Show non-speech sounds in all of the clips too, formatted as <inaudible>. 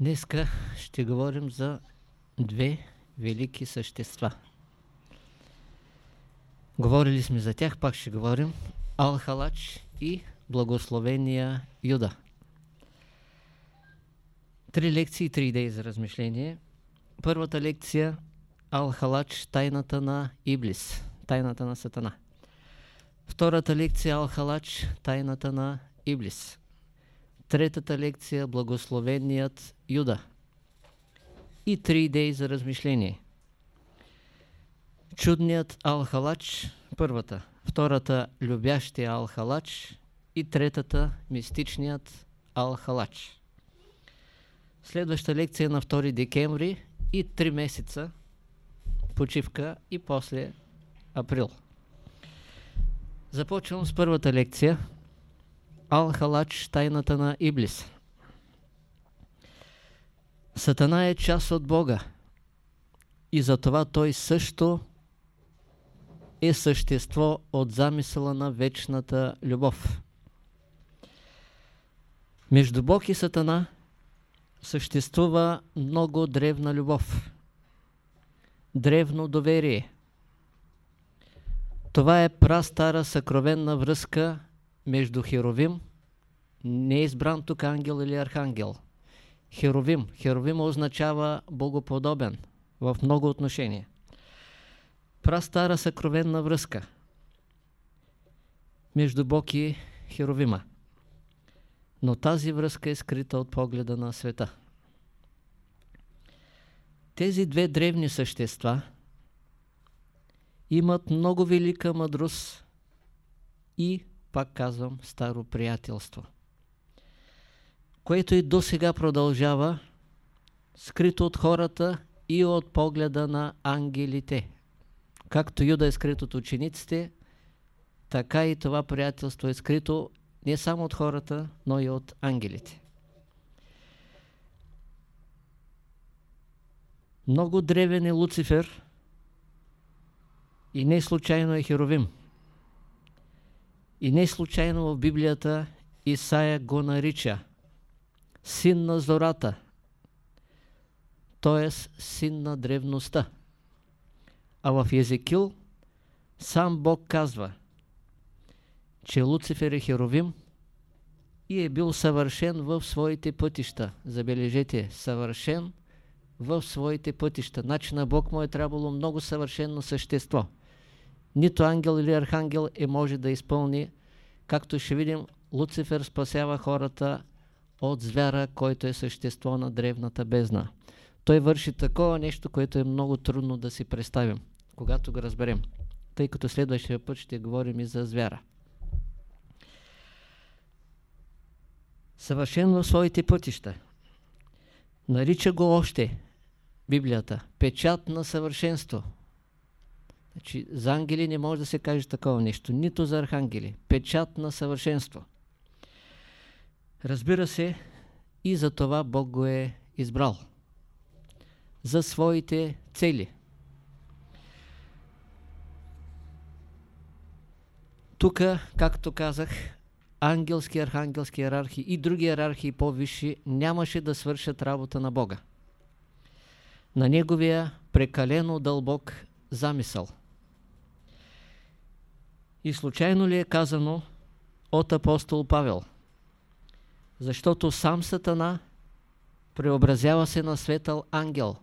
Днеска ще говорим за две велики същества. Говорили сме за тях, пак ще говорим. Алхалач и благословения Юда. Три лекции, три идеи за размишление. Първата лекция Алхалач, тайната на Иблис, тайната на Сатана. Втората лекция Алхалач, тайната на Иблис. Третата лекция Благословеният Юда. И три идеи за размишление. Чудният Алхалач, първата. Втората Любящия Алхалач. И третата Мистичният Алхалач. Следваща лекция на 2 декември и 3 месеца почивка и после април. Започвам с първата лекция. Ал-Халач, тайната на Иблис. Сатана е част от Бога и затова той също е същество от замисъла на вечната любов. Между Бог и Сатана съществува много древна любов, древно доверие. Това е прастара съкровенна връзка между Херовим, не е избран тук ангел или архангел. Херовим. Херовим означава богоподобен в много отношения. Прастара съкровенна връзка между Бог и Херовима. Но тази връзка е скрита от погледа на света. Тези две древни същества имат много велика мъдрост и пак казвам, старо приятелство. Което и до сега продължава, скрито от хората и от погледа на ангелите. Както Юда е скрит от учениците, така и това приятелство е скрито не само от хората, но и от ангелите. Много древен е Луцифер и не случайно е Херовим. И не случайно в Библията Исаия го нарича син на зората, т.е. син на древността. А в Езекил сам Бог казва, че Луцифер е херовим и е бил съвършен в своите пътища. Забележете, съвършен в своите пътища. Значи на Бог му е трябвало много съвършено същество – нито ангел или архангел е може да изпълни, както ще видим, Луцифер спасява хората от звяра, който е същество на древната бездна. Той върши такова нещо, което е много трудно да си представим, когато го разберем. Тъй като следващия път ще говорим и за звяра. Съвършен в своите пътища. Нарича го още Библията печат на съвършенство. Значи, за ангели не може да се каже такова нещо, нито за архангели. Печат на съвършенство. Разбира се, и за това Бог го е избрал. За своите цели. Тук, както казах, ангелски, архангелски иерархии и други иерархии по-висши нямаше да свършат работа на Бога. На Неговия прекалено дълбок замисъл – и случайно ли е казано от апостол Павел? Защото сам Сатана преобразява се на светъл ангел.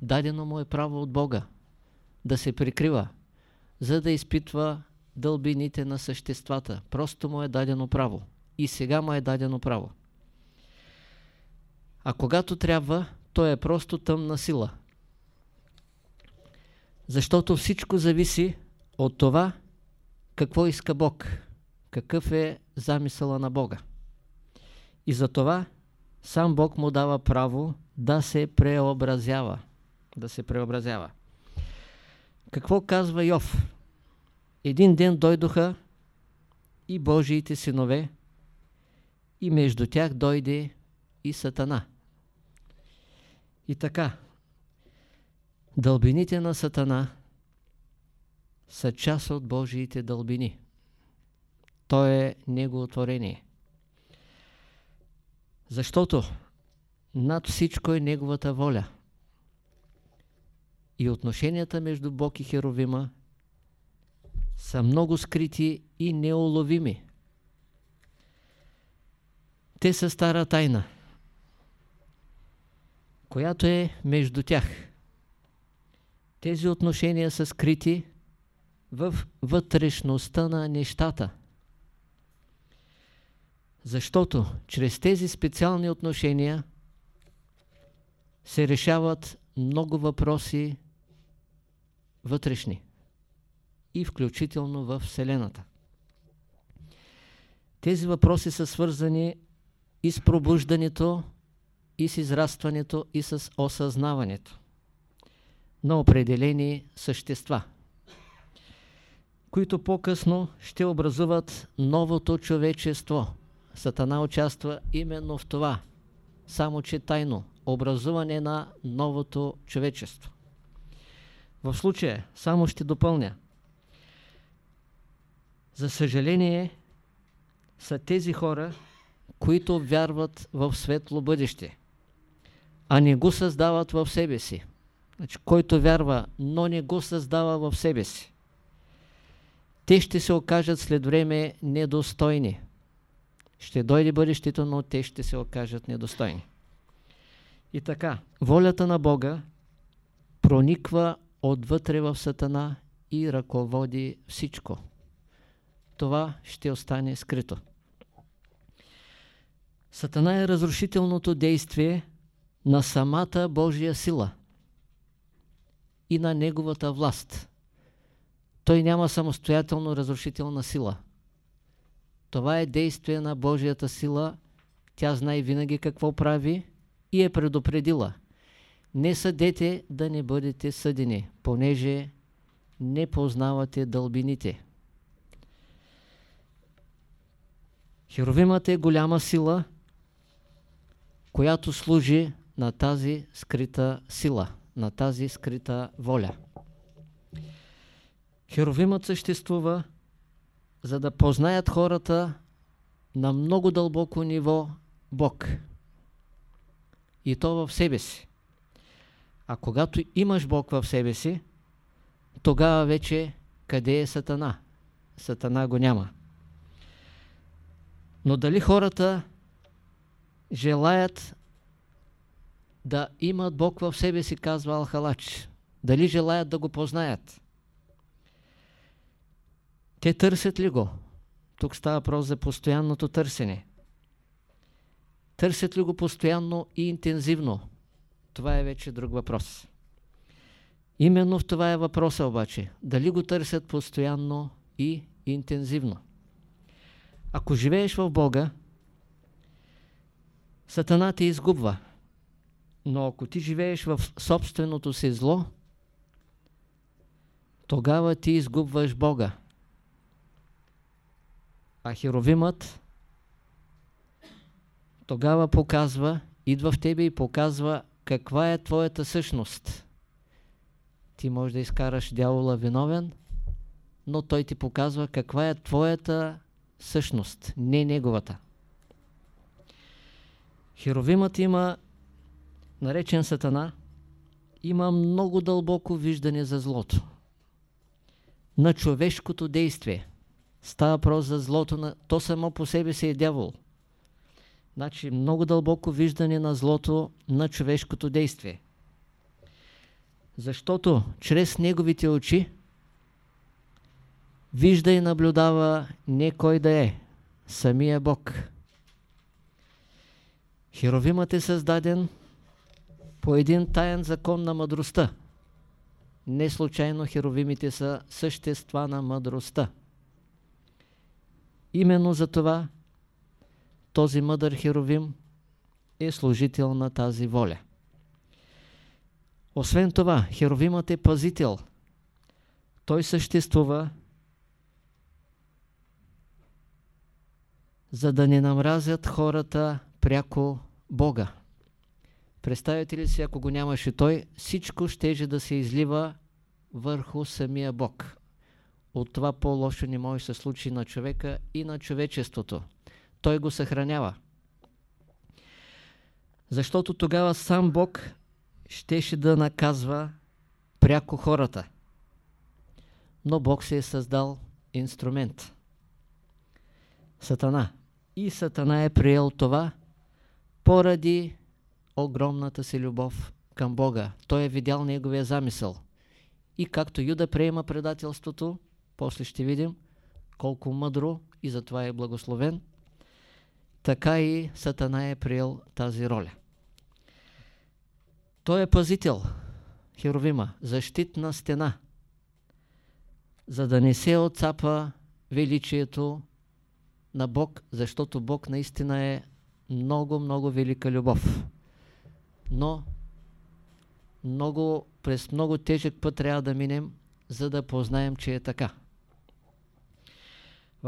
Дадено му е право от Бога да се прикрива, за да изпитва дълбините на съществата. Просто му е дадено право. И сега му е дадено право. А когато трябва, той е просто тъмна сила. Защото всичко зависи от това, какво иска Бог, какъв е замисъла на Бога. И затова сам Бог му дава право да се преобразява. Да се преобразява. Какво казва Йов? Един ден дойдоха и Божиите синове, и между тях дойде и Сатана. И така, дълбините на Сатана – са част от Божиите дълбини. То е Негово творение. Защото над всичко е Неговата воля. И отношенията между Бог и Херовима са много скрити и неуловими. Те са стара тайна, която е между тях. Тези отношения са скрити в вътрешността на нещата. Защото чрез тези специални отношения се решават много въпроси вътрешни и включително в Вселената. Тези въпроси са свързани и с пробуждането, и с израстването, и с осъзнаването на определени същества, които по-късно ще образуват новото човечество. Сатана участва именно в това, само че тайно, образуване на новото човечество. В случая, само ще допълня, за съжаление, са тези хора, които вярват в светло бъдеще, а не го създават в себе си. Значи, който вярва, но не го създава в себе си, те ще се окажат след време недостойни. Ще дойде бъдещето, но те ще се окажат недостойни. И така, волята на Бога прониква отвътре в Сатана и ръководи всичко. Това ще остане скрито. Сатана е разрушителното действие на самата Божия сила и на неговата власт. Той няма самостоятелно разрушителна сила. Това е действие на Божията сила. Тя знае винаги какво прави и е предупредила. Не съдете да не бъдете съдени, понеже не познавате дълбините. Херовимът е голяма сила, която служи на тази скрита сила, на тази скрита воля. Херовимът съществува, за да познаят хората на много дълбоко ниво Бог. И то в себе си. А когато имаш Бог в себе си, тогава вече къде е Сатана? Сатана го няма. Но дали хората желаят да имат Бог в себе си, казва Алхалач. Дали желаят да го познаят? Те търсят ли го? Тук става въпрос за постоянното търсене. Търсят ли го постоянно и интензивно? Това е вече друг въпрос. Именно в това е въпроса обаче. Дали го търсят постоянно и интензивно? Ако живееш в Бога, Сатана те изгубва. Но ако ти живееш в собственото си зло, тогава ти изгубваш Бога. А Херовимът тогава показва, идва в тебе и показва каква е твоята същност. Ти можеш да изкараш дявола виновен, но той ти показва каква е твоята същност, не неговата. Херовимът има, наречен Сатана, има много дълбоко виждане за злото. На човешкото действие. Става въпрос за злото, на... то само по себе си е дявол. Значи много дълбоко виждане на злото на човешкото действие. Защото чрез неговите очи вижда и наблюдава не кой да е, самия Бог. Херовимът е създаден по един таен закон на мъдростта. Не случайно херовимите са същества на мъдростта. Именно за това този мъдър херовим е служител на тази воля. Освен това, херовимът е пазител. Той съществува за да не намразят хората пряко Бога. Представете ли си, ако го нямаше той, всичко щеже да се излива върху самия Бог. От това по-лошо не може се случи на човека и на човечеството. Той го съхранява. Защото тогава сам Бог щеше да наказва пряко хората. Но Бог се е създал инструмент. Сатана. И Сатана е приел това поради огромната си любов към Бога. Той е видял неговия замисъл. И както Юда приема предателството, после ще видим колко мъдро и затова е благословен, така и Сатана е приел тази роля. Той е пазител, Херовима, защитна стена, за да не се отцапа величието на Бог, защото Бог наистина е много, много велика любов. Но много, през много тежък път трябва да минем, за да познаем, че е така.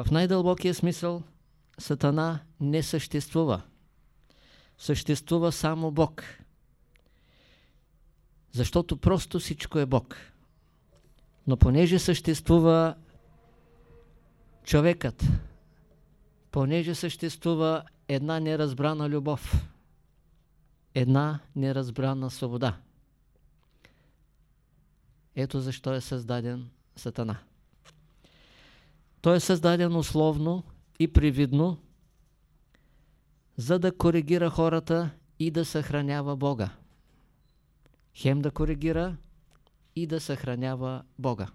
В най-дълбокия смисъл Сатана не съществува. Съществува само Бог. Защото просто всичко е Бог. Но понеже съществува човекът, понеже съществува една неразбрана любов, една неразбрана свобода. Ето защо е създаден Сатана. Той е създаден условно и привидно, за да коригира хората и да съхранява Бога. Хем да коригира и да съхранява Бога.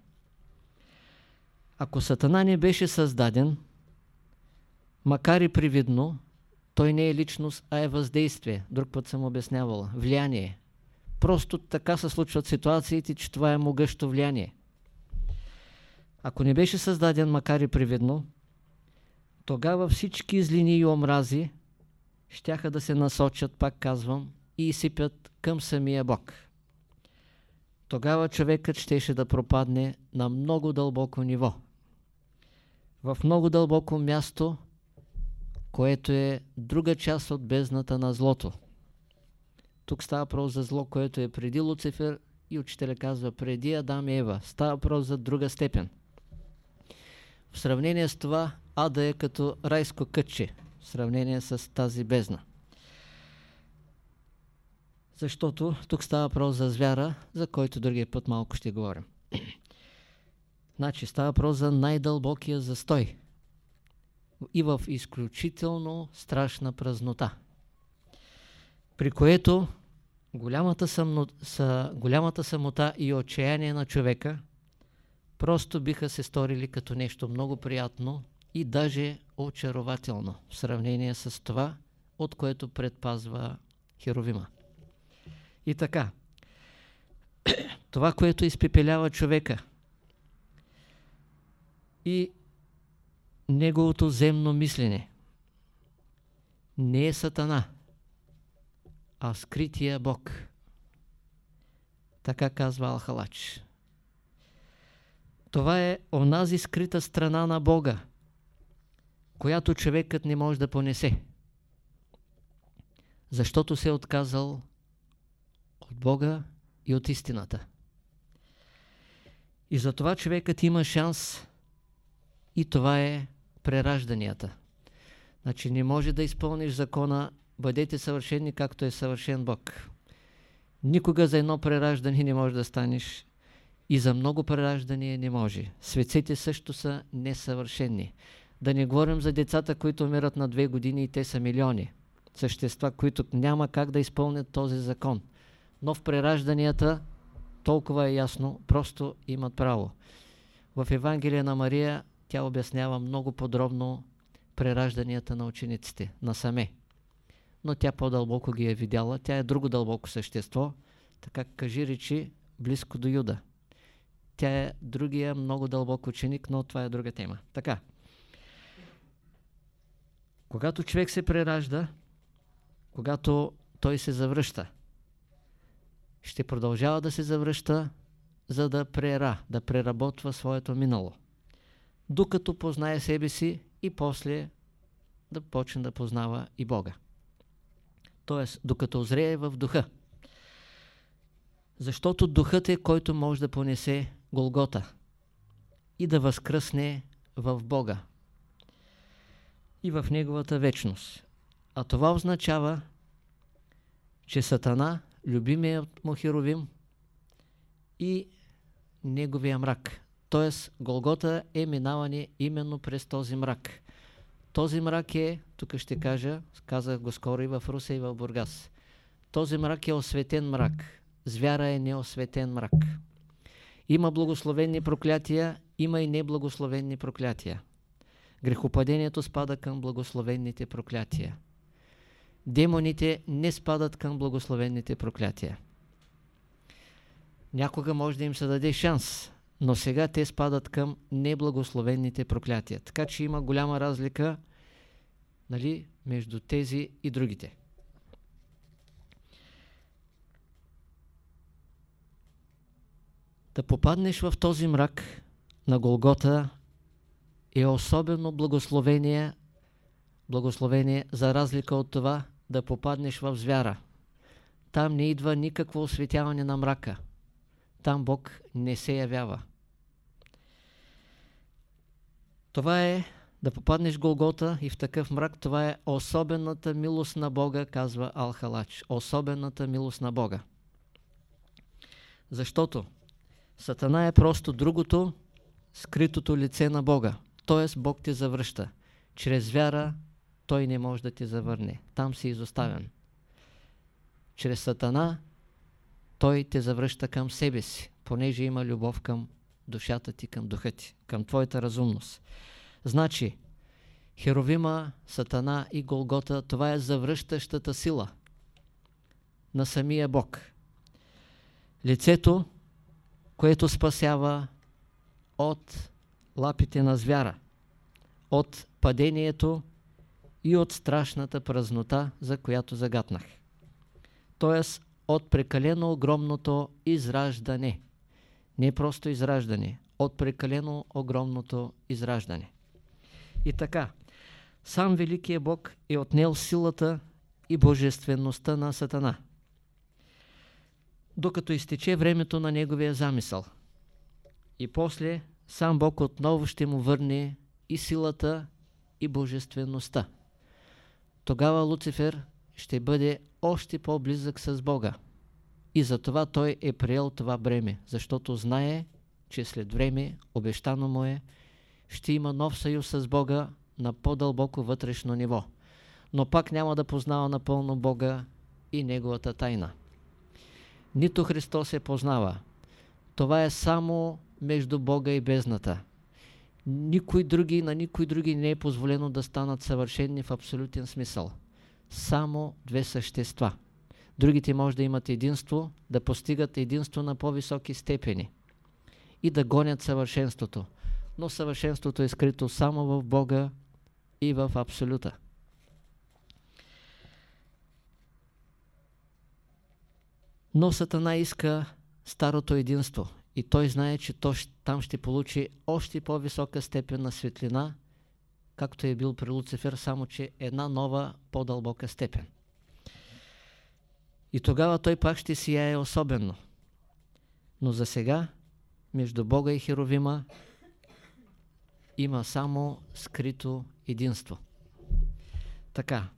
Ако Сатана не беше създаден, макар и привидно, той не е личност, а е въздействие. Друг път съм обяснявал. Влияние. Просто така се случват ситуациите, че това е могъщо влияние. Ако не беше създаден, макар и привидно, тогава всички злини и омрази щяха да се насочат, пак казвам, и изсипят към самия Бог. Тогава човекът щеше да пропадне на много дълбоко ниво. В много дълбоко място, което е друга част от бездната на злото. Тук става въпрос за зло, което е преди Луцифер и учителя казва преди Адам и Ева. Става въпрос за друга степен. В сравнение с това, ада е като райско кътче, в сравнение с тази бездна. Защото тук става въпрос за звяра, за който другия път малко ще говорим. <clears throat> значи става въпрос за най-дълбокия застой и в изключително страшна празнота, при което голямата, съмно, са, голямата самота и отчаяние на човека просто биха се сторили като нещо много приятно и даже очарователно в сравнение с това, от което предпазва Херовима. И така, <clears throat> това, което изпепелява човека и неговото земно мислене, не е Сатана, а скрития Бог. Така казва Алхалач. Това е онази скрита страна на Бога, която човекът не може да понесе. Защото се е отказал от Бога и от истината. И затова човекът има шанс и това е преражданията. Значи не може да изпълниш закона бъдете съвършени както е съвършен Бог. Никога за едно прераждане не може да станеш и за много прераждания не може. Светците също са несъвършени. Да не говорим за децата, които умират на две години и те са милиони. Същества, които няма как да изпълнят този закон. Но в преражданията толкова е ясно, просто имат право. В Евангелие на Мария тя обяснява много подробно преражданията на учениците, насаме. Но тя по-дълбоко ги е видяла. Тя е друго дълбоко същество, така кажи речи близко до Юда. Тя е другия много дълбок ученик, но това е друга тема. Така. Когато човек се преражда, когато той се завръща, ще продължава да се завръща, за да прера, да преработва своето минало. Докато познае себе си и после да почне да познава и Бога. Тоест, докато озрее в духа. Защото духът е, който може да понесе Голгота и да възкръсне в Бога и в Неговата вечност. А това означава че Сатана, любимият му Херовим и неговия мрак. Тоест, Голгота е минаване именно през този мрак. Този мрак е, тук ще кажа, казах го скоро и в Руса и в Бургас. Този мрак е осветен мрак. Звяра е неосветен мрак. Има благословени проклятия, има и неблагословени проклятия. Грехопадението спада към благословените проклятия. Демоните не спадат към благословените проклятия. Някога може да им се даде шанс, но сега те спадат към неблагословените проклятия. Така че има голяма разлика нали, между тези и другите. Да попаднеш в този мрак на Голгота е особено благословение, благословение за разлика от това да попаднеш в звяра. Там не идва никакво осветяване на мрака. Там Бог не се явява. Това е да попаднеш Голгота и в такъв мрак, това е особената милост на Бога, казва Алхалач. Особената милост на Бога. Защото Сатана е просто другото, скритото лице на Бога. Тоест Бог те завръща. Чрез вяра той не може да те завърне. Там си изоставен. Чрез Сатана той те завръща към себе си, понеже има любов към душата ти, към духа ти, към твоята разумност. Значи, Херовима, Сатана и Голгота, това е завръщащата сила на самия Бог. Лицето, което спасява от лапите на звяра, от падението и от страшната празнота, за която загатнах. Тоест, от прекалено огромното израждане. Не просто израждане, от прекалено огромното израждане. И така, сам Великия Бог е отнел силата и божествеността на Сатана, докато изтече времето на неговия замисъл. И после сам Бог отново ще му върне и силата, и божествеността. Тогава Луцифер ще бъде още по-близък с Бога. И затова той е приел това бреме, защото знае, че след време, обещано му е, ще има нов съюз с Бога на по-дълбоко вътрешно ниво. Но пак няма да познава напълно Бога и Неговата тайна. Нито Христос се познава. Това е само между Бога и бездната. Никой други, на никой други не е позволено да станат съвършени в абсолютен смисъл. Само две същества. Другите може да имат единство, да постигат единство на по-високи степени и да гонят съвършенството. Но съвършенството е скрито само в Бога и в Абсолюта. Но Сатана иска старото единство и той знае, че то, там ще получи още по-висока степен на светлина, както е бил при Луцифер, само че една нова, по-дълбока степен. И тогава той пак ще сияе особено. Но за сега, между Бога и Херовима, има само скрито единство. Така,